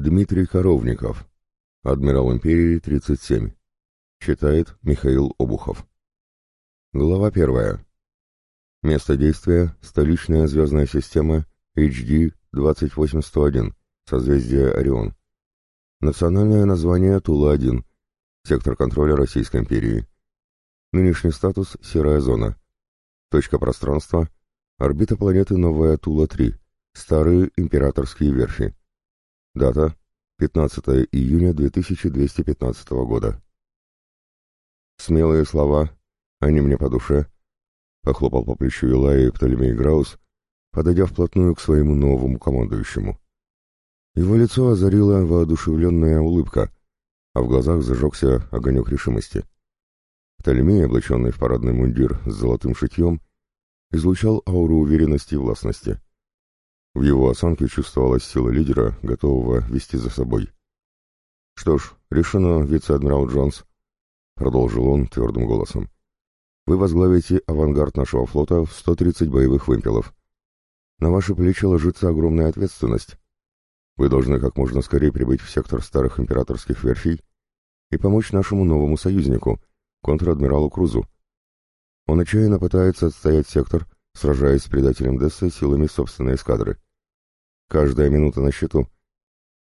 Дмитрий Коровников. Адмирал империи 37. Читает Михаил Обухов. Глава первая. Место действия – столичная звездная система HD 28101, созвездие Орион. Национальное название Тула-1, сектор контроля Российской империи. Нынешний статус – серая зона. Точка пространства – орбита планеты Новая Тула-3, старые императорские верфи. Дата – 15 июня 2215 года. Смелые слова, они мне по душе, похлопал по плечу Илая Птолемей Граус, подойдя вплотную к своему новому командующему. Его лицо озарила воодушевленная улыбка, а в глазах зажегся огонек решимости. Птолемей, облаченный в парадный мундир с золотым шитьем, излучал ауру уверенности и властности. В его осанке чувствовалась сила лидера, готового вести за собой. «Что ж, решено, вице-адмирал Джонс», — продолжил он твердым голосом. «Вы возглавите авангард нашего флота в 130 боевых вымпелов. На ваши плечи ложится огромная ответственность. Вы должны как можно скорее прибыть в сектор старых императорских верфей и помочь нашему новому союзнику, контр-адмиралу Крузу. Он отчаянно пытается отстоять сектор, сражаясь с предателем Десса силами собственной эскадры. Каждая минута на счету.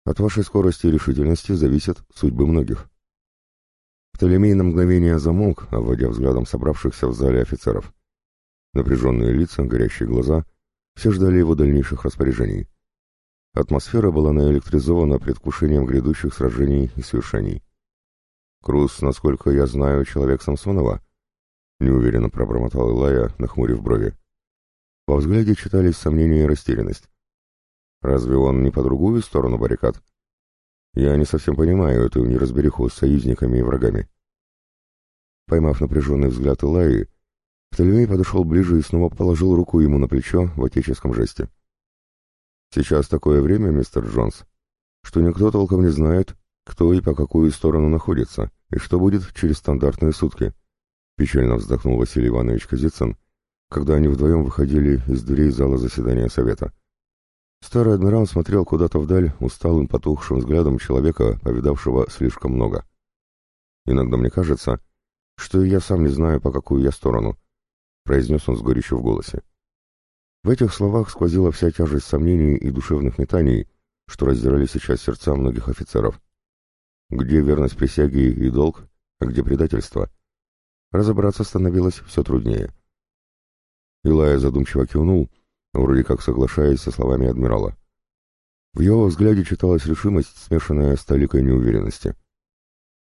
От вашей скорости и решительности зависят судьбы многих. Птолемей на мгновение замолк, обводя взглядом собравшихся в зале офицеров. Напряженные лица, горящие глаза — все ждали его дальнейших распоряжений. Атмосфера была наэлектризована предвкушением грядущих сражений и свершений. «Круз, насколько я знаю, человек Самсонова?» — неуверенно пробормотал Илая, нахмурив брови. Во взгляде читались сомнения и растерянность. Разве он не по другую сторону баррикад? Я не совсем понимаю эту неразбериху с союзниками и врагами. Поймав напряженный взгляд Илаи, Птолемей подошел ближе и снова положил руку ему на плечо в отеческом жесте. «Сейчас такое время, мистер Джонс, что никто толком не знает, кто и по какую сторону находится, и что будет через стандартные сутки», — печально вздохнул Василий Иванович Казицын, когда они вдвоем выходили из дверей зала заседания совета. Старый адмирал смотрел куда-то вдаль усталым потухшим взглядом человека, повидавшего слишком много. «Иногда мне кажется, что я сам не знаю, по какую я сторону», — произнес он с горечью в голосе. В этих словах сквозила вся тяжесть сомнений и душевных метаний, что раздирали сейчас сердца многих офицеров. Где верность присяге и долг, а где предательство? Разобраться становилось все труднее. Илая задумчиво кивнул, вроде как соглашаясь со словами адмирала. В его взгляде читалась решимость, смешанная с толикой неуверенности.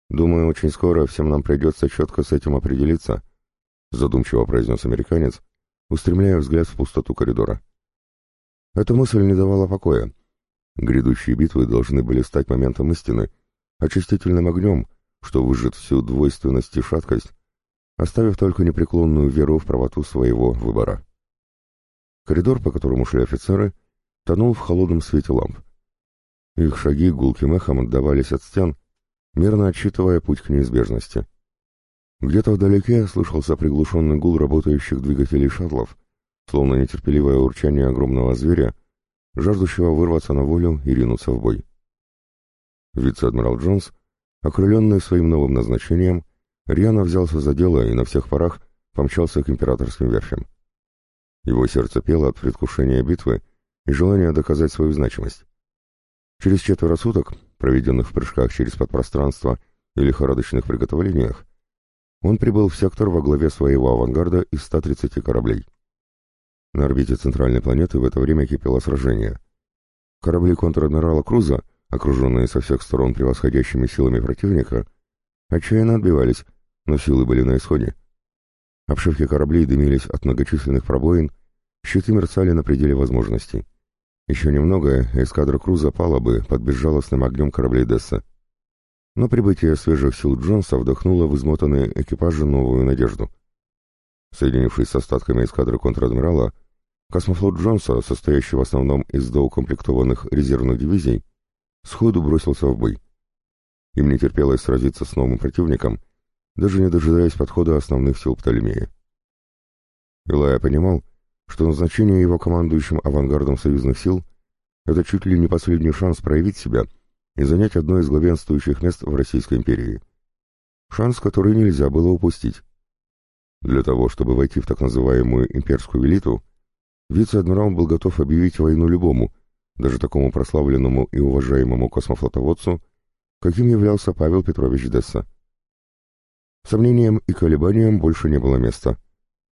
«Думаю, очень скоро всем нам придется четко с этим определиться», задумчиво произнес американец, устремляя взгляд в пустоту коридора. Эта мысль не давала покоя. Грядущие битвы должны были стать моментом истины, очистительным огнем, что выжжет всю двойственность и шаткость, оставив только непреклонную веру в правоту своего выбора. Коридор, по которому шли офицеры, тонул в холодном свете ламп. Их шаги гулким эхом отдавались от стен, мерно отсчитывая путь к неизбежности. Где-то вдалеке слышался приглушенный гул работающих двигателей шаттлов, словно нетерпеливое урчание огромного зверя, жаждущего вырваться на волю и ринуться в бой. Вице-адмирал Джонс, окрыленный своим новым назначением, рьяно взялся за дело и на всех парах помчался к императорским верфям. Его сердце пело от предвкушения битвы и желания доказать свою значимость. Через четверо суток, проведенных в прыжках через подпространство и лихорадочных приготовлениях, он прибыл в сектор во главе своего авангарда из 130 кораблей. На орбите центральной планеты в это время кипело сражение. Корабли контр-адмирала Круза, окруженные со всех сторон превосходящими силами противника, отчаянно отбивались, но силы были на исходе. Обшивки кораблей дымились от многочисленных пробоин, щиты мерцали на пределе возможностей. Еще немного, эскадра Круза пала бы под безжалостным огнем кораблей Десса. Но прибытие свежих сил Джонса вдохнуло в измотанные экипажи новую надежду. Соединившись с остатками эскадры контр-адмирала, космофлот Джонса, состоящий в основном из доукомплектованных резервных дивизий, сходу бросился в бой. Им не терпелось сразиться с новым противником — даже не дожидаясь подхода основных сил Птолемея. Илая понимал, что назначение его командующим авангардом союзных сил — это чуть ли не последний шанс проявить себя и занять одно из главенствующих мест в Российской империи. Шанс, который нельзя было упустить. Для того, чтобы войти в так называемую имперскую элиту, вице-адмирал был готов объявить войну любому, даже такому прославленному и уважаемому космофлотоводцу, каким являлся Павел Петрович Десса. Сомнениям и колебаниям больше не было места.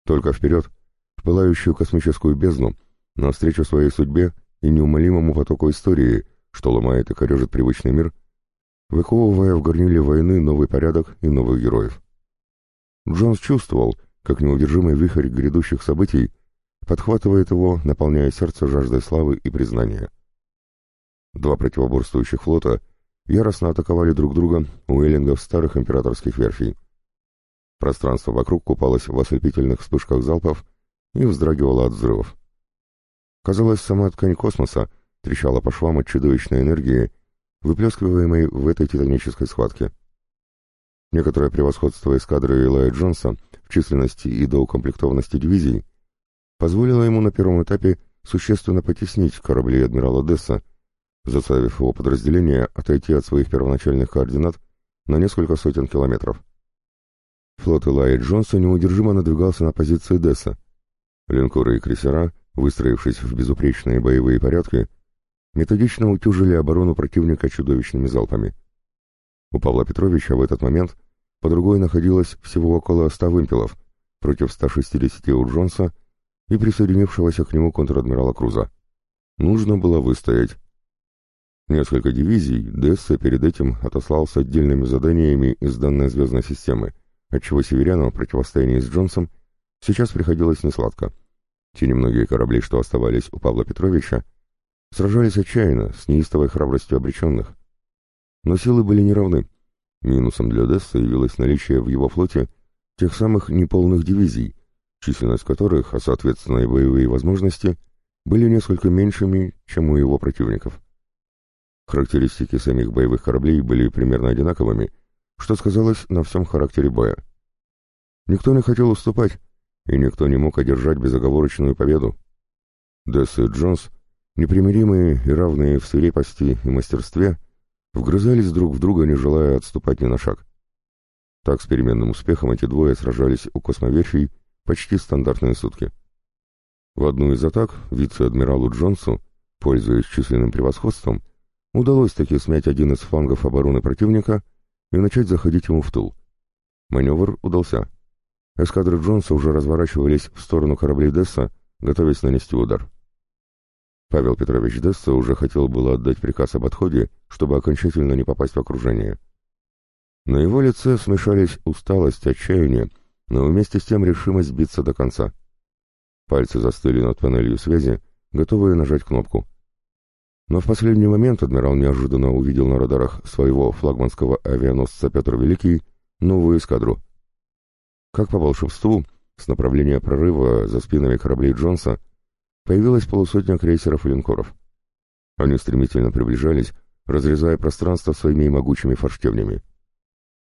Только вперед, в пылающую космическую бездну, навстречу своей судьбе и неумолимому потоку истории, что ломает и корежит привычный мир, выковывая в горниле войны новый порядок и новых героев. Джонс чувствовал, как неудержимый вихрь грядущих событий подхватывает его, наполняя сердце жаждой славы и признания. Два противоборствующих флота яростно атаковали друг друга у эллингов старых императорских верфей. Пространство вокруг купалось в ослепительных вспышках залпов и вздрагивало от взрывов. Казалось, сама ткань космоса трещала по швам от чудовищной энергии, выплескиваемой в этой титанической схватке. Некоторое превосходство эскадры Элая Джонса в численности и доукомплектованности дивизий позволило ему на первом этапе существенно потеснить корабли адмирала Десса, заставив его подразделение отойти от своих первоначальных координат на несколько сотен километров. Флот Элая Джонса неудержимо надвигался на позиции Десса. Линкоры и крейсера, выстроившись в безупречные боевые порядки, методично утюжили оборону противника чудовищными залпами. У Павла Петровича в этот момент по другой находилось всего около 100 вымпелов против 160 у Джонса и присоединившегося к нему контр-адмирала Круза. Нужно было выстоять. Несколько дивизий Десса перед этим отослал с отдельными заданиями из данной звездной системы, отчего северянам в противостоянии с Джонсом сейчас приходилось несладко. Те немногие корабли, что оставались у Павла Петровича, сражались отчаянно, с неистовой храбростью обреченных. Но силы были неравны. Минусом для Десса явилось наличие в его флоте тех самых неполных дивизий, численность которых, а соответственно и боевые возможности, были несколько меньшими, чем у его противников. Характеристики самих боевых кораблей были примерно одинаковыми, что сказалось на всем характере боя. Никто не хотел уступать, и никто не мог одержать безоговорочную победу. Десс и Джонс, непримиримые и равные в свирепости и мастерстве, вгрызались друг в друга, не желая отступать ни на шаг. Так с переменным успехом эти двое сражались у космоверфей почти стандартные сутки. В одну из атак вице-адмиралу Джонсу, пользуясь численным превосходством, удалось таки смять один из флангов обороны противника и начать заходить ему в тыл. Маневр удался. Эскадры Джонса уже разворачивались в сторону кораблей Десса, готовясь нанести удар. Павел Петрович Десса уже хотел было отдать приказ об отходе, чтобы окончательно не попасть в окружение. На его лице смешались усталость, отчаяние, но вместе с тем решимость биться до конца. Пальцы застыли над панелью связи, готовые нажать кнопку. Но в последний момент адмирал неожиданно увидел на радарах своего флагманского авианосца Петр Великий новую эскадру. Как по волшебству, с направления прорыва за спинами кораблей Джонса появилась полусотня крейсеров и линкоров. Они стремительно приближались, разрезая пространство своими могучими форштевнями.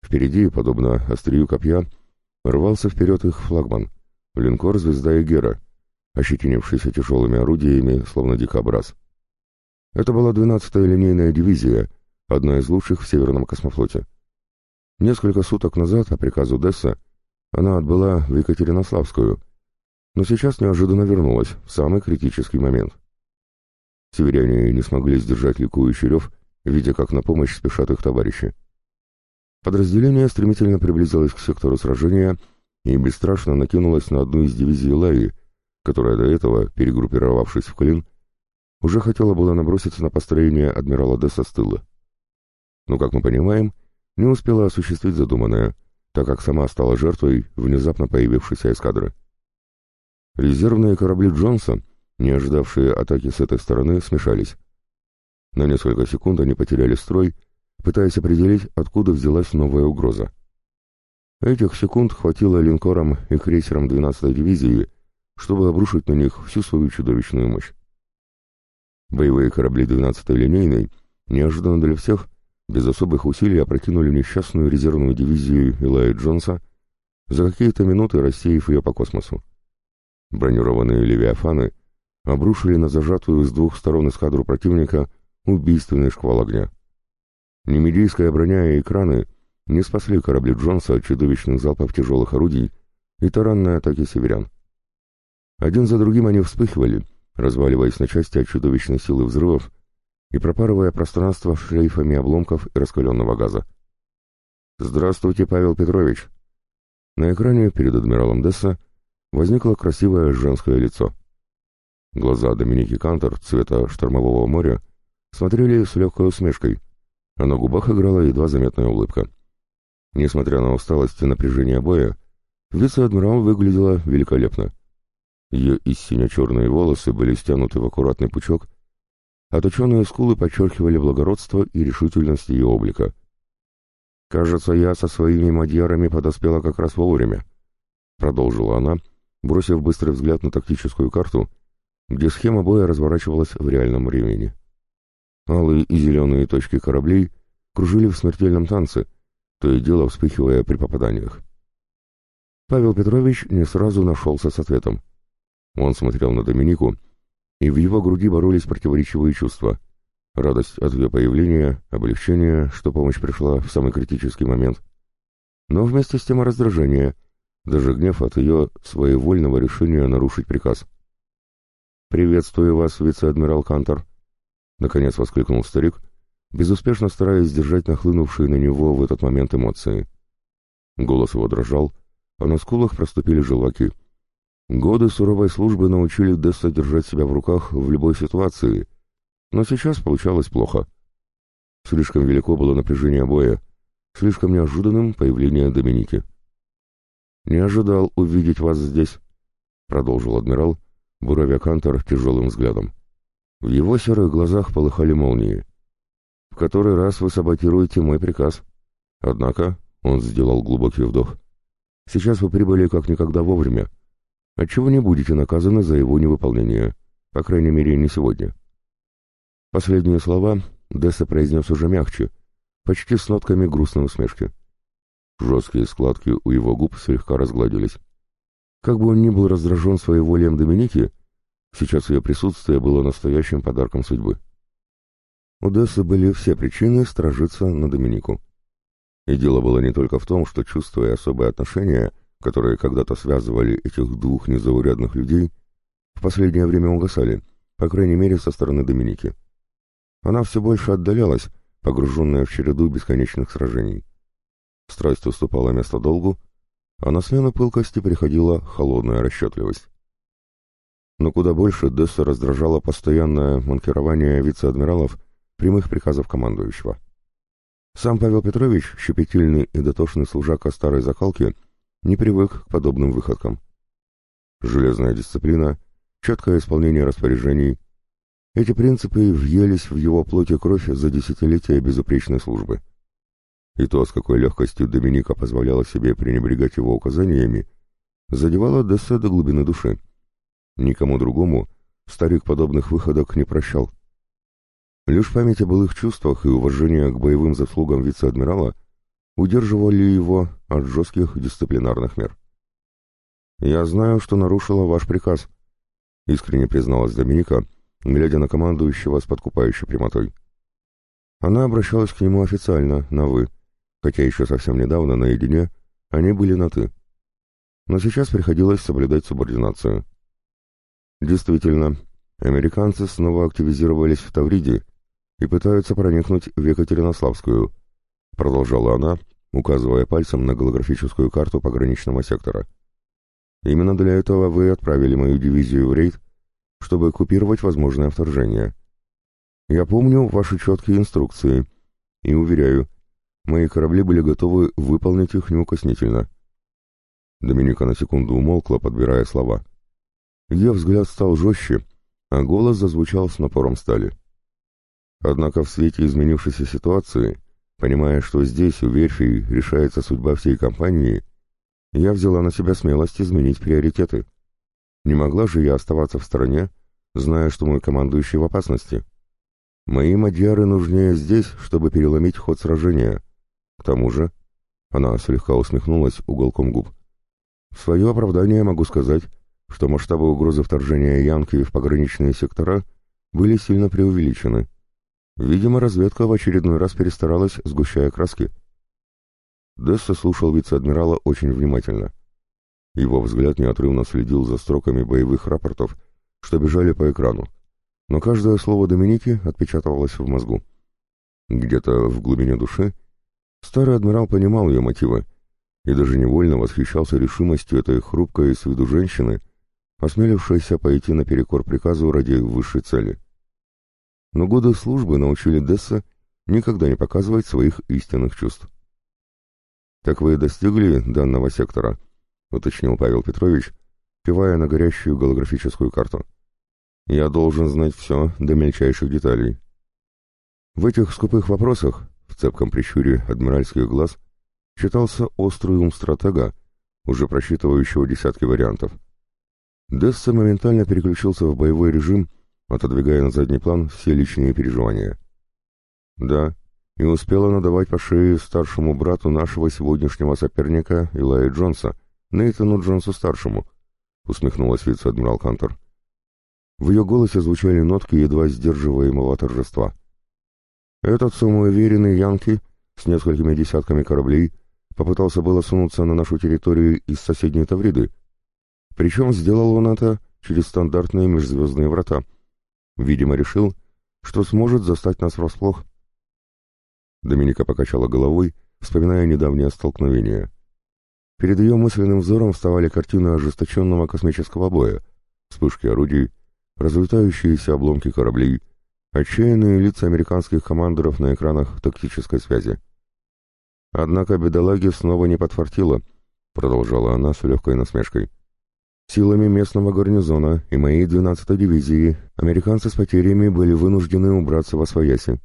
Впереди, подобно острию копья, рвался вперед их флагман, линкор «Звезда Эгера», ощетинившийся тяжелыми орудиями, словно дикобраз. Это была 12-я линейная дивизия, одна из лучших в Северном космофлоте. Несколько суток назад, по приказу Десса, она отбыла в Екатеринославскую — но сейчас неожиданно вернулась в самый критический момент. Северяне не смогли сдержать ликующий рев, видя, как на помощь спешат их товарищи. Подразделение стремительно приблизилось к сектору сражения и бесстрашно накинулось на одну из дивизий Лаи, которая до этого, перегруппировавшись в клин, уже хотела было наброситься на построение адмирала Десса с тыла. Но, как мы понимаем, не успела осуществить задуманное, так как сама стала жертвой внезапно появившейся эскадры. Резервные корабли Джонса, не ожидавшие атаки с этой стороны, смешались. На несколько секунд они потеряли строй, пытаясь определить, откуда взялась новая угроза. Этих секунд хватило линкорам и крейсерам 12-й дивизии, чтобы обрушить на них всю свою чудовищную мощь. Боевые корабли 12-й линейной, неожиданно для всех, без особых усилий опрокинули несчастную резервную дивизию Илая Джонса, за какие-то минуты рассеяв ее по космосу. Бронированные левиафаны обрушили на зажатую с двух сторон эскадру противника убийственный шквал огня. Немедийская броня и экраны не спасли корабли Джонса от чудовищных залпов тяжелых орудий и таранной атаки северян. Один за другим они вспыхивали, разваливаясь на части от чудовищной силы взрывов и пропарывая пространство шлейфами обломков и раскаленного газа. «Здравствуйте, Павел Петрович!» На экране перед адмиралом Десса возникло красивое женское лицо. Глаза Доминики Кантор цвета штормового моря смотрели с легкой усмешкой, а на губах играла едва заметная улыбка. Несмотря на усталость и напряжение боя, вице-адмирал выглядела великолепно. Ее истинно черные волосы были стянуты в аккуратный пучок, а точеные скулы подчеркивали благородство и решительность ее облика. «Кажется, я со своими мадьярами подоспела как раз вовремя», — продолжила она, бросив быстрый взгляд на тактическую карту, где схема боя разворачивалась в реальном времени. Алые и зеленые точки кораблей кружили в смертельном танце, то и дело вспыхивая при попаданиях. Павел Петрович не сразу нашелся с ответом. Он смотрел на Доминику, и в его груди боролись противоречивые чувства. Радость от ее появления, облегчение, что помощь пришла в самый критический момент. Но вместе с тем раздражение, даже гнев от ее своевольного решения нарушить приказ. «Приветствую вас, вице-адмирал Кантор», — наконец воскликнул старик, безуспешно стараясь сдержать нахлынувшие на него в этот момент эмоции. Голос его дрожал, а на скулах проступили желваки — Годы суровой службы научили Десса держать себя в руках в любой ситуации, но сейчас получалось плохо. Слишком велико было напряжение боя, слишком неожиданным появление Доминики. «Не ожидал увидеть вас здесь», — продолжил адмирал, буравя Кантор тяжелым взглядом. В его серых глазах полыхали молнии. «В который раз вы саботируете мой приказ. Однако», — он сделал глубокий вдох, — «сейчас вы прибыли как никогда вовремя, отчего не будете наказаны за его невыполнение, по крайней мере, не сегодня. Последние слова Десса произнес уже мягче, почти с нотками грустной усмешки. Жесткие складки у его губ слегка разгладились. Как бы он ни был раздражен своей волем Доминики, сейчас ее присутствие было настоящим подарком судьбы. У Дессы были все причины стражиться на Доминику. И дело было не только в том, что, чувствуя особое отношение, которые когда-то связывали этих двух незаурядных людей, в последнее время угасали, по крайней мере, со стороны Доминики. Она все больше отдалялась, погруженная в череду бесконечных сражений. Страсть уступала место долгу, а на смену пылкости приходила холодная расчетливость. Но куда больше Десса раздражало постоянное манкирование вице-адмиралов прямых приказов командующего. Сам Павел Петрович, щепетильный и дотошный служака старой закалки, не привык к подобным выходкам. Железная дисциплина, четкое исполнение распоряжений — эти принципы въелись в его плоть и кровь за десятилетия безупречной службы. И то, с какой легкостью Доминика позволяла себе пренебрегать его указаниями, задевало Дессе до глубины души. Никому другому старик подобных выходок не прощал. Лишь память о былых чувствах и уважение к боевым заслугам вице-адмирала удерживали его от жестких дисциплинарных мер. «Я знаю, что нарушила ваш приказ», — искренне призналась Доминика, глядя на командующего с подкупающей прямотой. Она обращалась к нему официально, на «вы», хотя еще совсем недавно, наедине, они были на «ты». Но сейчас приходилось соблюдать субординацию. Действительно, американцы снова активизировались в Тавриде и пытаются проникнуть в Екатеринославскую — продолжала она, указывая пальцем на голографическую карту пограничного сектора. «Именно для этого вы отправили мою дивизию в рейд, чтобы купировать возможное вторжение. Я помню ваши четкие инструкции и уверяю, мои корабли были готовы выполнить их неукоснительно». Доминика на секунду умолкла, подбирая слова. Ее взгляд стал жестче, а голос зазвучал с напором стали. Однако в свете изменившейся ситуации Понимая, что здесь, у верфи, решается судьба всей компании, я взяла на себя смелость изменить приоритеты. Не могла же я оставаться в стороне, зная, что мой командующий в опасности. Мои мадьяры нужнее здесь, чтобы переломить ход сражения. К тому же, она слегка усмехнулась уголком губ. В свое оправдание могу сказать, что масштабы угрозы вторжения Янки в пограничные сектора были сильно преувеличены. Видимо, разведка в очередной раз перестаралась, сгущая краски. Десса слушал вице-адмирала очень внимательно. Его взгляд неотрывно следил за строками боевых рапортов, что бежали по экрану, но каждое слово Доминики отпечатывалось в мозгу. Где-то в глубине души старый адмирал понимал ее мотивы и даже невольно восхищался решимостью этой хрупкой с виду женщины, осмелившейся пойти наперекор приказу ради высшей цели. Но годы службы научили Десса никогда не показывать своих истинных чувств. «Так вы достигли данного сектора?» — уточнил Павел Петрович, кивая на горящую голографическую карту. «Я должен знать все до мельчайших деталей». В этих скупых вопросах, в цепком прищуре адмиральских глаз, читался острый ум стратега, уже просчитывающего десятки вариантов. Десса моментально переключился в боевой режим, отодвигая на задний план все личные переживания. «Да, и успела надавать по шее старшему брату нашего сегодняшнего соперника Илая Джонса, Нейтану Джонсу-старшему, усмехнулась вице-адмирал Хантер. В ее голосе звучали нотки едва сдерживаемого торжества. Этот самоуверенный Янки с несколькими десятками кораблей попытался было сунуться на нашу территорию из соседней Тавриды. Причем сделал он это через стандартные межзвездные врата. Видимо, решил, что сможет застать нас врасплох. Доминика покачала головой, вспоминая недавнее столкновение. Перед ее мысленным взором вставали картины ожесточенного космического боя, вспышки орудий, разлетающиеся обломки кораблей, отчаянные лица американских командоров на экранах тактической связи. Однако бедолаге снова не подфартило, продолжала она с легкой насмешкой. Силами местного гарнизона и моей 12-й дивизии американцы с потерями были вынуждены убраться во свояси.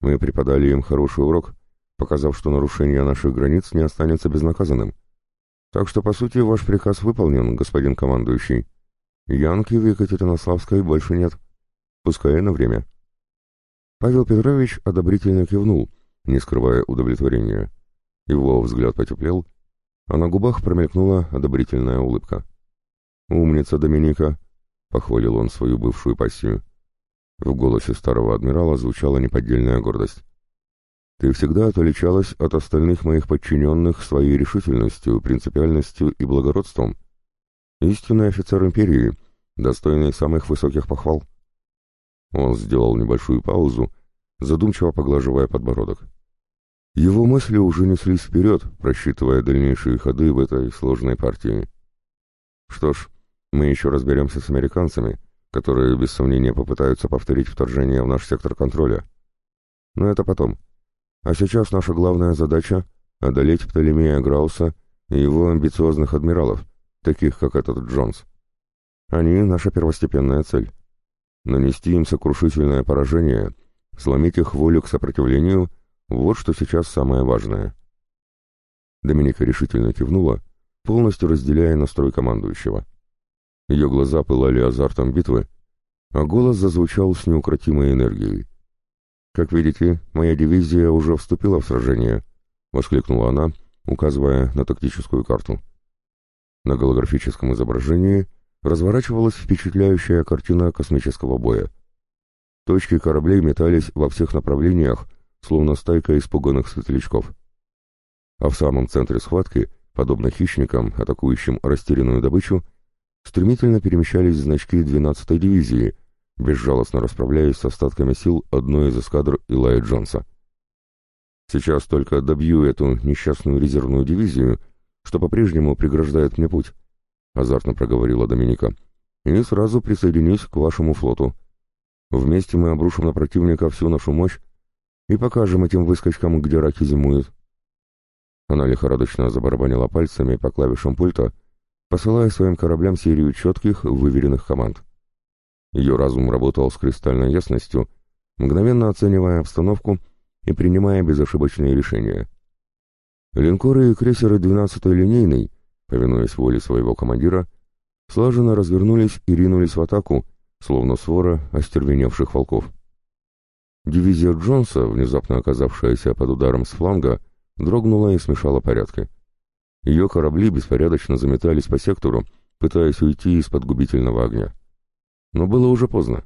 Мы преподали им хороший урок, показав, что нарушение наших границ не останется безнаказанным. Так что, по сути, ваш приказ выполнен, господин командующий. Янки в Екатеринославской больше нет. Пускай на время. Павел Петрович одобрительно кивнул, не скрывая удовлетворения. Его взгляд потеплел, а на губах промелькнула одобрительная улыбка. «Умница, Доминика!» — похвалил он свою бывшую пассию. В голосе старого адмирала звучала неподдельная гордость. «Ты всегда отличалась от остальных моих подчиненных своей решительностью, принципиальностью и благородством. Истинный офицер империи, достойный самых высоких похвал». Он сделал небольшую паузу, задумчиво поглаживая подбородок. Его мысли уже неслись вперед, просчитывая дальнейшие ходы в этой сложной партии. Что ж, мы еще разберемся с американцами — которые без сомнения попытаются повторить вторжение в наш сектор контроля. Но это потом. А сейчас наша главная задача — одолеть Птолемея Грауса и его амбициозных адмиралов, таких как этот Джонс. Они — наша первостепенная цель. Нанести им сокрушительное поражение, сломить их волю к сопротивлению — вот что сейчас самое важное. Доминика решительно кивнула, полностью разделяя настрой командующего. Ее глаза пылали азартом битвы, а голос зазвучал с неукротимой энергией. «Как видите, моя дивизия уже вступила в сражение», — воскликнула она, указывая на тактическую карту. На голографическом изображении разворачивалась впечатляющая картина космического боя. Точки кораблей метались во всех направлениях, словно стайка испуганных светлячков. А в самом центре схватки, подобно хищникам, атакующим растерянную добычу, стремительно перемещались значки 12-й дивизии, безжалостно расправляясь с остатками сил одной из эскадр Илая Джонса. Сейчас только добью эту несчастную резервную дивизию, что по-прежнему преграждает мне путь, — азартно проговорила Доминика, — и сразу присоединюсь к вашему флоту. Вместе мы обрушим на противника всю нашу мощь и покажем этим выскочкам, где раки зимуют. Она лихорадочно забарабанила пальцами по клавишам пульта, посылая своим кораблям серию четких, выверенных команд. Ее разум работал с кристальной ясностью, мгновенно оценивая обстановку и принимая безошибочные решения. Линкоры и крейсеры 12-й линейной, повинуясь воле своего командира, слаженно развернулись и ринулись в атаку, словно свора остервеневших волков. Дивизия Джонса, внезапно оказавшаяся под ударом с фланга, дрогнула и смешала порядки. Ее корабли беспорядочно заметались по сектору, пытаясь уйти из-под губительного огня. Но было уже поздно.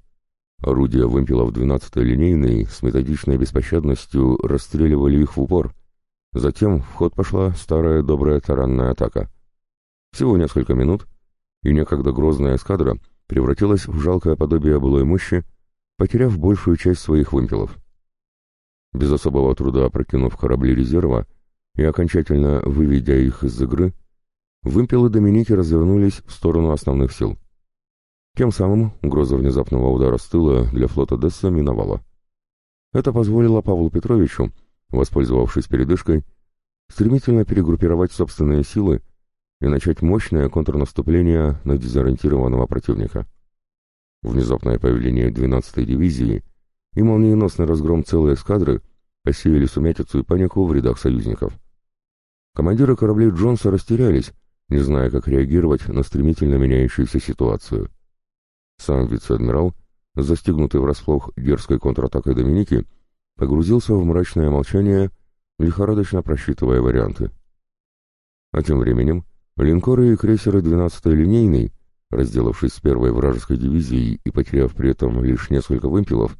Орудия вымпелов 12-й линейной с методичной беспощадностью расстреливали их в упор. Затем в ход пошла старая добрая таранная атака. Всего несколько минут, и некогда грозная эскадра превратилась в жалкое подобие былой мощи, потеряв большую часть своих вымпелов. Без особого труда опрокинув корабли резерва и окончательно выведя их из игры, вымпелы Доминики развернулись в сторону основных сил. Тем самым угроза внезапного удара с тыла для флота Десса миновала. Это позволило Павлу Петровичу, воспользовавшись передышкой, стремительно перегруппировать собственные силы и начать мощное контрнаступление на дезориентированного противника. Внезапное появление 12-й дивизии и молниеносный разгром целой эскадры посеяли сумятицу и панику в рядах союзников. Командиры кораблей Джонса растерялись, не зная, как реагировать на стремительно меняющуюся ситуацию. Сам вице-адмирал, застигнутый врасплох дерзкой контратакой Доминики, погрузился в мрачное молчание, лихорадочно просчитывая варианты. А тем временем линкоры и крейсеры 12-й линейной, разделавшись с первой вражеской дивизией и потеряв при этом лишь несколько вымпелов,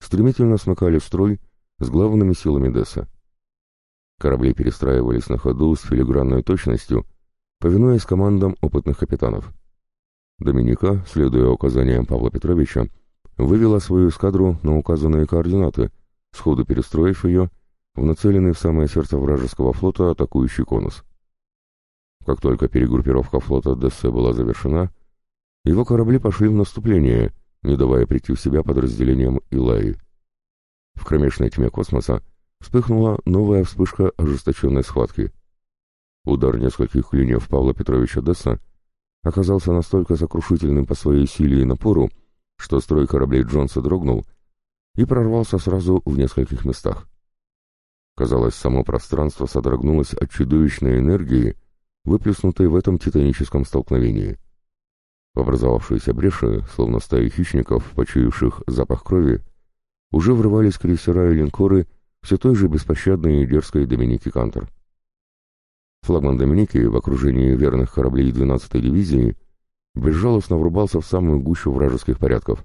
стремительно смыкали строй с главными силами Десса. Корабли перестраивались на ходу с филигранной точностью, повинуясь командам опытных капитанов. Доминика, следуя указаниям Павла Петровича, вывела свою эскадру на указанные координаты, сходу перестроив ее в нацеленный в самое сердце вражеского флота атакующий конус. Как только перегруппировка флота Дессе была завершена, его корабли пошли в наступление, не давая прийти в себя подразделениям Илаи. В кромешной тьме космоса вспыхнула новая вспышка ожесточенной схватки. Удар нескольких клиньев Павла Петровича Десса оказался настолько сокрушительным по своей силе и напору, что строй кораблей Джонса дрогнул и прорвался сразу в нескольких местах. Казалось, само пространство содрогнулось от чудовищной энергии, выплеснутой в этом титаническом столкновении. В образовавшиеся бреши, словно стаи хищников, почуявших запах крови, уже врывались крейсера и линкоры все той же беспощадной и дерзкой Доминики Кантер. Флагман Доминики в окружении верных кораблей 12-й дивизии безжалостно врубался в самую гущу вражеских порядков.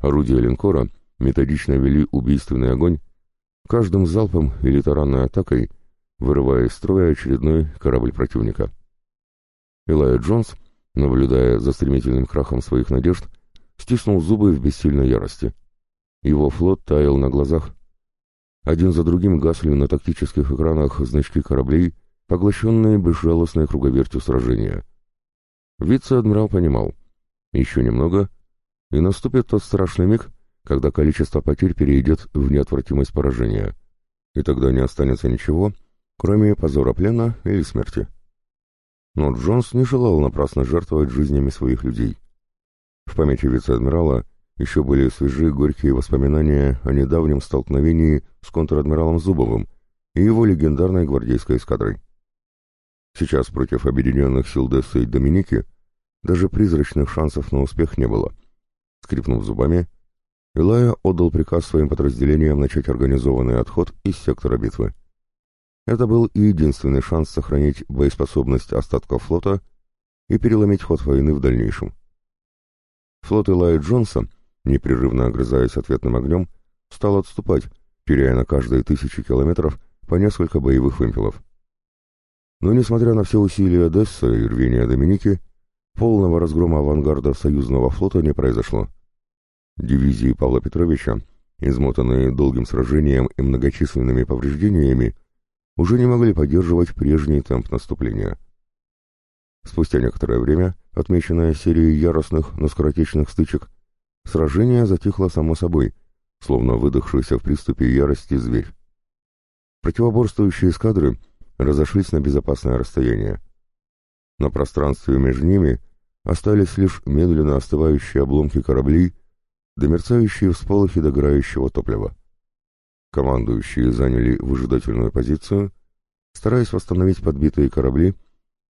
Орудия линкора методично вели убийственный огонь, каждым залпом или таранной атакой вырывая из строя очередной корабль противника. Элайя Джонс, наблюдая за стремительным крахом своих надежд, стиснул зубы в бессильной ярости. Его флот таял на глазах. Один за другим гасли на тактических экранах значки кораблей, поглощенные безжалостной круговертью сражения. Вице-адмирал понимал, еще немного, и наступит тот страшный миг, когда количество потерь перейдет в неотвратимость поражения, и тогда не останется ничего, кроме позора плена или смерти. Но Джонс не желал напрасно жертвовать жизнями своих людей. В памяти вице-адмирала еще были свежи горькие воспоминания о недавнем столкновении с контр-адмиралом Зубовым и его легендарной гвардейской эскадрой. Сейчас против объединенных сил Десса и Доминики даже призрачных шансов на успех не было. Скрипнув зубами, Илая отдал приказ своим подразделениям начать организованный отход из сектора битвы. Это был и единственный шанс сохранить боеспособность остатков флота и переломить ход войны в дальнейшем. Флот Илая Джонса, непрерывно огрызаясь ответным огнем, стал отступать, теряя на каждые тысячи километров по несколько боевых вымпелов. Но, несмотря на все усилия Одесса и рвения Доминики, полного разгрома авангарда союзного флота не произошло. Дивизии Павла Петровича, измотанные долгим сражением и многочисленными повреждениями, уже не могли поддерживать прежний темп наступления. Спустя некоторое время, отмеченное серией яростных, но скоротечных стычек, сражение затихло само собой, словно выдохшийся в приступе ярости зверь. Противоборствующие эскадры разошлись на безопасное расстояние. На пространстве между ними остались лишь медленно остывающие обломки кораблей да мерцающие всполохи догорающего топлива. Командующие заняли выжидательную позицию, стараясь восстановить подбитые корабли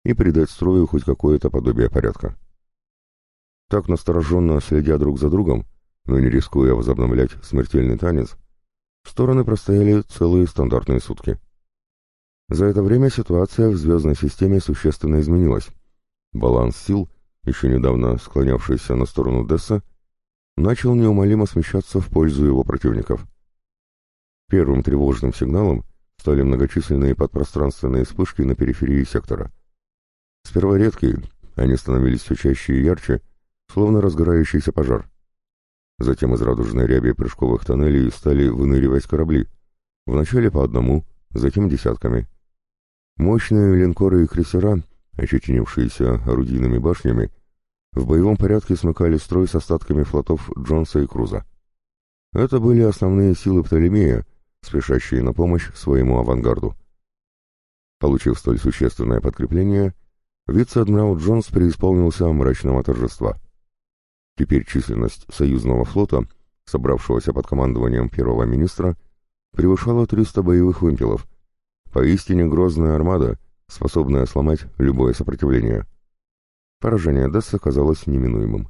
и придать строю хоть какое-то подобие порядка. Так настороженно следя друг за другом, но не рискуя возобновлять смертельный танец, стороны простояли целые стандартные сутки. За это время ситуация в звездной системе существенно изменилась. Баланс сил, еще недавно склонявшийся на сторону Десса, начал неумолимо смещаться в пользу его противников. Первым тревожным сигналом стали многочисленные подпространственные вспышки на периферии сектора. Сперва редкие, они становились все чаще и ярче, словно разгорающийся пожар. Затем из радужной ряби прыжковых тоннелей стали выныривать корабли, вначале по одному, затем десятками. Мощные линкоры и крейсера, ощетинившиеся орудийными башнями, в боевом порядке смыкали строй с остатками флотов Джонса и Круза. Это были основные силы Птолемея, спешащие на помощь своему авангарду. Получив столь существенное подкрепление, вице-адмирал Джонс преисполнился мрачного торжества. Теперь численность союзного флота, собравшегося под командованием первого министра, превышала 300 боевых вымпелов. Поистине грозная армада, способная сломать любое сопротивление. Поражение Десса казалось неминуемым.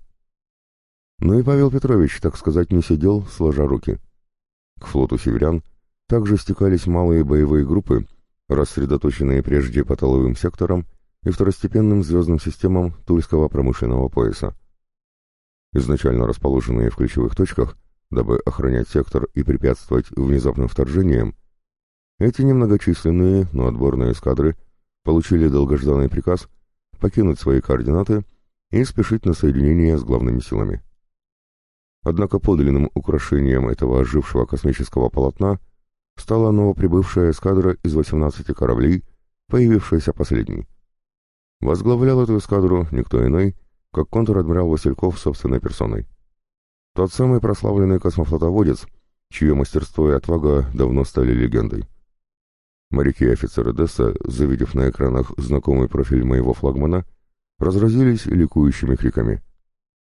Но и Павел Петрович, так сказать, не сидел, сложа руки. К флоту северян также стекались малые боевые группы, рассредоточенные прежде по толовым секторам и второстепенным звездным системам Тульского промышленного пояса. Изначально расположенные в ключевых точках, дабы охранять сектор и препятствовать внезапным вторжениям, эти немногочисленные, но отборные эскадры получили долгожданный приказ покинуть свои координаты и спешить на соединение с главными силами. Однако подлинным украшением этого ожившего космического полотна стала новоприбывшая эскадра из 18 кораблей, появившаяся последней. Возглавлял эту эскадру никто иной, как контр-адмирал Васильков собственной персоной. Тот самый прославленный космофлотоводец, чье мастерство и отвага давно стали легендой. Моряки и офицеры Десса, завидев на экранах знакомый профиль моего флагмана, разразились ликующими криками.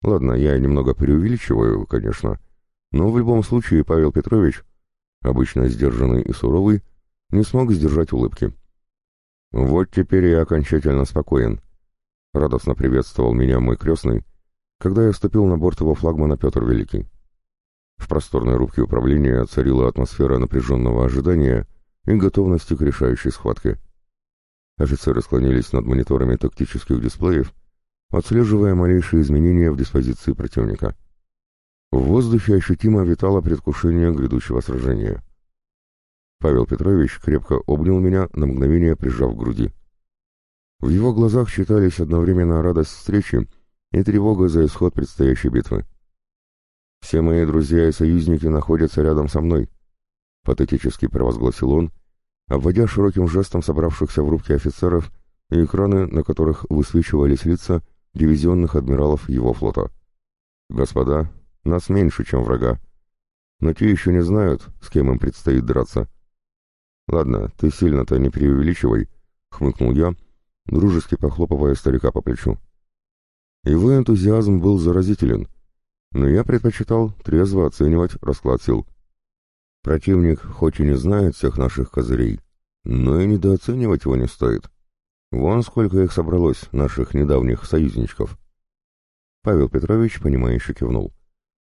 Ладно, я немного преувеличиваю, конечно, но в любом случае Павел Петрович обычно сдержанный и суровый, не смог сдержать улыбки. «Вот теперь я окончательно спокоен», — радостно приветствовал меня мой крестный, когда я ступил на борт его флагмана Петр Великий. В просторной рубке управления царила атмосфера напряженного ожидания и готовности к решающей схватке. Офицеры склонились над мониторами тактических дисплеев, отслеживая малейшие изменения в диспозиции противника. В воздухе ощутимо витало предвкушение грядущего сражения. Павел Петрович крепко обнял меня, на мгновение прижав к груди. В его глазах читались одновременно радость встречи и тревога за исход предстоящей битвы. «Все мои друзья и союзники находятся рядом со мной», — патетически провозгласил он, обводя широким жестом собравшихся в рубке офицеров и экраны, на которых высвечивались лица дивизионных адмиралов его флота. «Господа, нас меньше, чем врага. Но те еще не знают, с кем им предстоит драться. Ладно, ты сильно-то не преувеличивай, хмыкнул я, дружески похлопывая старика по плечу. Его энтузиазм был заразителен, но я предпочитал трезво оценивать расклад сил. Противник хоть и не знает всех наших козырей, но и недооценивать его не стоит. Вон сколько их собралось, наших недавних союзничков. Павел Петрович, понимающе кивнул.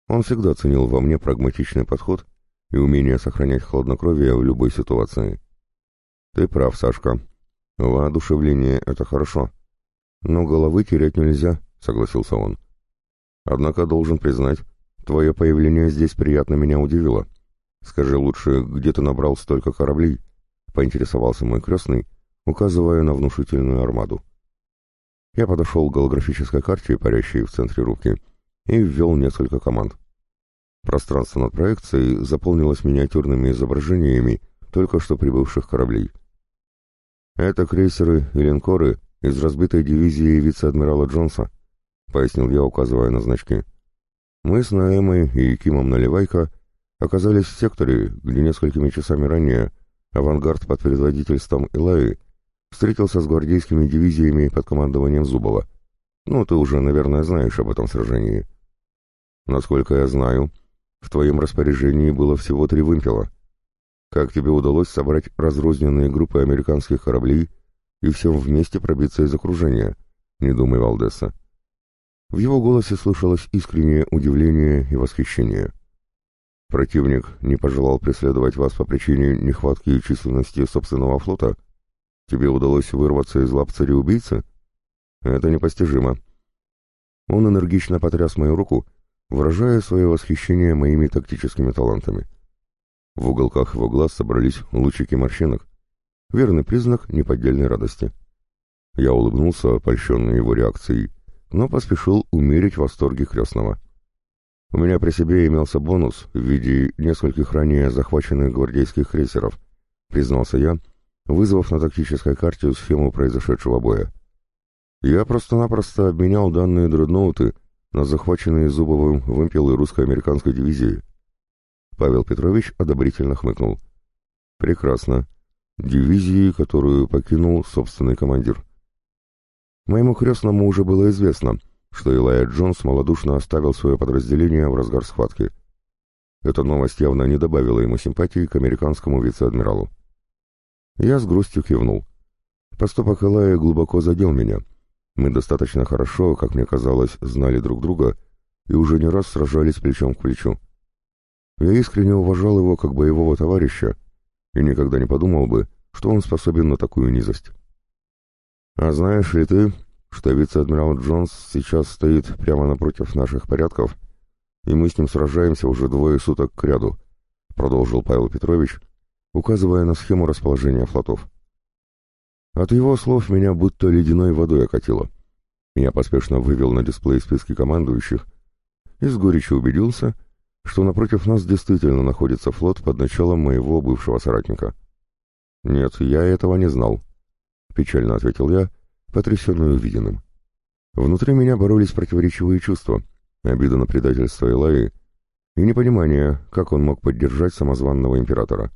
Он всегда ценил во мне прагматичный подход и умение сохранять хладнокровие в любой ситуации. Ты прав, Сашка. Воодушевление — это хорошо. Но головы терять нельзя, согласился он. Однако должен признать, твое появление здесь приятно меня удивило. Скажи лучше, где ты набрал столько кораблей? Поинтересовался мой крестный, указывая на внушительную армаду. Я подошел к голографической карте, парящей в центре рубки, и ввел несколько команд. Пространство над проекцией заполнилось миниатюрными изображениями только что прибывших кораблей. «Это крейсеры и линкоры из разбитой дивизии вице-адмирала Джонса», — пояснил я, указывая на значки. «Мы с Наэмой и Кимом Наливайко оказались в секторе, где несколькими часами ранее авангард под предводительством Илаи встретился с гвардейскими дивизиями под командованием Зубова. Ну, ты уже, наверное, знаешь об этом сражении». Насколько я знаю, в твоем распоряжении было всего три вымпела. Как тебе удалось собрать разрозненные группы американских кораблей и всем вместе пробиться из окружения? Не думай, Валдесса. В его голосе слышалось искреннее удивление и восхищение. Противник не пожелал преследовать вас по причине нехватки численности собственного флота? Тебе удалось вырваться из лап царя-убийцы? Это непостижимо. Он энергично потряс мою руку, выражая свое восхищение моими тактическими талантами. В уголках его глаз собрались лучики морщинок. Верный признак неподдельной радости. Я улыбнулся, польщенный его реакцией, но поспешил умерить восторги крестного. У меня при себе имелся бонус в виде нескольких ранее захваченных гвардейских крейсеров, признался я, вызвав на тактической карте схему произошедшего боя. Я просто-напросто обменял данные дредноуты на захваченные Зубовым вымпелы русско-американской дивизии. Павел Петрович одобрительно хмыкнул. Прекрасно. Дивизии, которую покинул собственный командир. Моему крестному уже было известно, что Илайя Джонс малодушно оставил свое подразделение в разгар схватки. Эта новость явно не добавила ему симпатии к американскому вице-адмиралу. Я с грустью кивнул. Поступок Илая глубоко задел меня. Мы достаточно хорошо, как мне казалось, знали друг друга и уже не раз сражались плечом к плечу. Я искренне уважал его как боевого товарища и никогда не подумал бы, что он способен на такую низость. А знаешь ли ты, что вице-адмирал Джонс сейчас стоит прямо напротив наших порядков, и мы с ним сражаемся уже двое суток к ряду, продолжил Павел Петрович, указывая на схему расположения флотов. От его слов меня будто ледяной водой окатило. Я поспешно вывел на дисплей списки командующих и с горечью убедился, что напротив нас действительно находится флот под началом моего бывшего соратника. «Нет, я этого не знал», — печально ответил я, потрясенный увиденным. Внутри меня боролись противоречивые чувства, обида на предательство Элаи и непонимание, как он мог поддержать самозванного императора.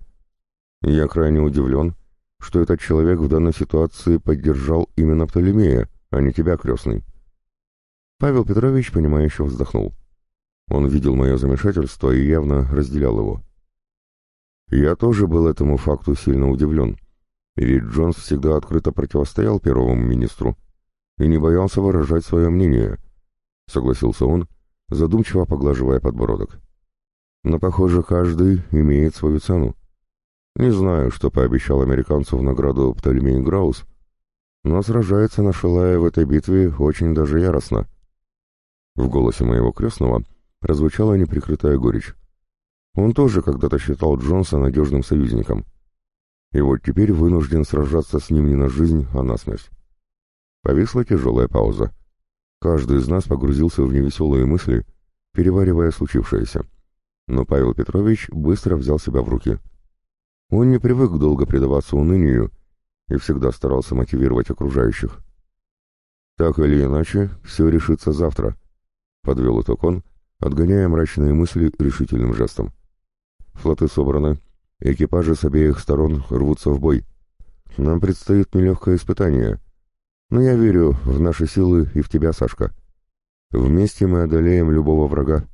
Я крайне удивлен, что этот человек в данной ситуации поддержал именно Птолемея, а не тебя, крестный. Павел Петрович, понимающе вздохнул. Он видел мое замешательство и явно разделял его. Я тоже был этому факту сильно удивлен, ведь Джонс всегда открыто противостоял первому министру и не боялся выражать свое мнение, согласился он, задумчиво поглаживая подбородок. Но, похоже, каждый имеет свою цену. Не знаю, что пообещал американцу в награду Птолемей Граус, но сражается наш Илая в этой битве очень даже яростно. В голосе моего крестного — прозвучала неприкрытая горечь. Он тоже когда-то считал Джонса надежным союзником. И вот теперь вынужден сражаться с ним не на жизнь, а на смерть. Повисла тяжелая пауза. Каждый из нас погрузился в невеселые мысли, переваривая случившееся. Но Павел Петрович быстро взял себя в руки. Он не привык долго предаваться унынию и всегда старался мотивировать окружающих. «Так или иначе, все решится завтра», — подвел итог он, отгоняя мрачные мысли решительным жестом. Флоты собраны, экипажи с обеих сторон рвутся в бой. Нам предстоит нелегкое испытание, но я верю в наши силы и в тебя, Сашка. Вместе мы одолеем любого врага.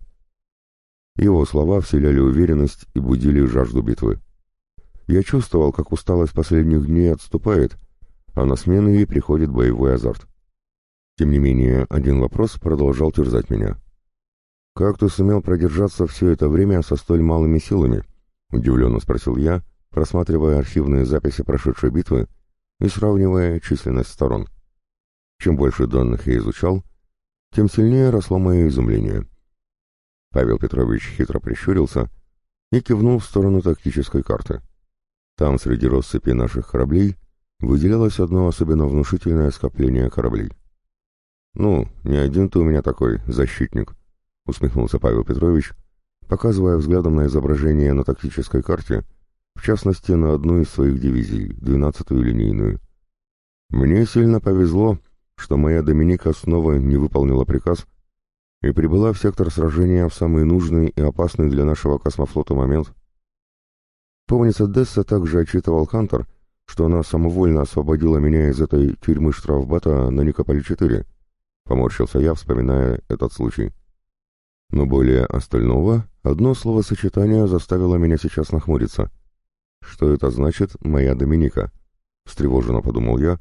Его слова вселяли уверенность и будили жажду битвы. Я чувствовал, как усталость последних дней отступает, а на смену ей приходит боевой азарт. Тем не менее, один вопрос продолжал терзать меня. «Как ты сумел продержаться все это время со столь малыми силами?» — удивленно спросил я, просматривая архивные записи прошедшей битвы и сравнивая численность сторон. Чем больше данных я изучал, тем сильнее росло мое изумление. Павел Петрович хитро прищурился и кивнул в сторону тактической карты. Там, среди россыпи наших кораблей, выделялось одно особенно внушительное скопление кораблей. «Ну, не один ты у меня такой, защитник», — усмехнулся Павел Петрович, показывая взглядом на изображение на тактической карте, в частности, на одну из своих дивизий, двенадцатую линейную. «Мне сильно повезло, что моя Доминика снова не выполнила приказ и прибыла в сектор сражения в самый нужный и опасный для нашего космофлота момент. Помнится, Десса также отчитывал Хантер, что она самовольно освободила меня из этой тюрьмы штрафбата на Никополе-4. Поморщился я, вспоминая этот случай. Но более остального одно словосочетание заставило меня сейчас нахмуриться. Что это значит «моя Доминика»? Встревоженно подумал я,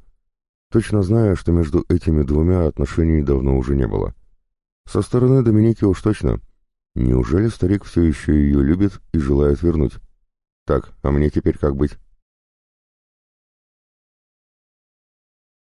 точно зная, что между этими двумя отношений давно уже не было. Со стороны Доминики уж точно. Неужели старик все еще ее любит и желает вернуть? Так, а мне теперь как быть?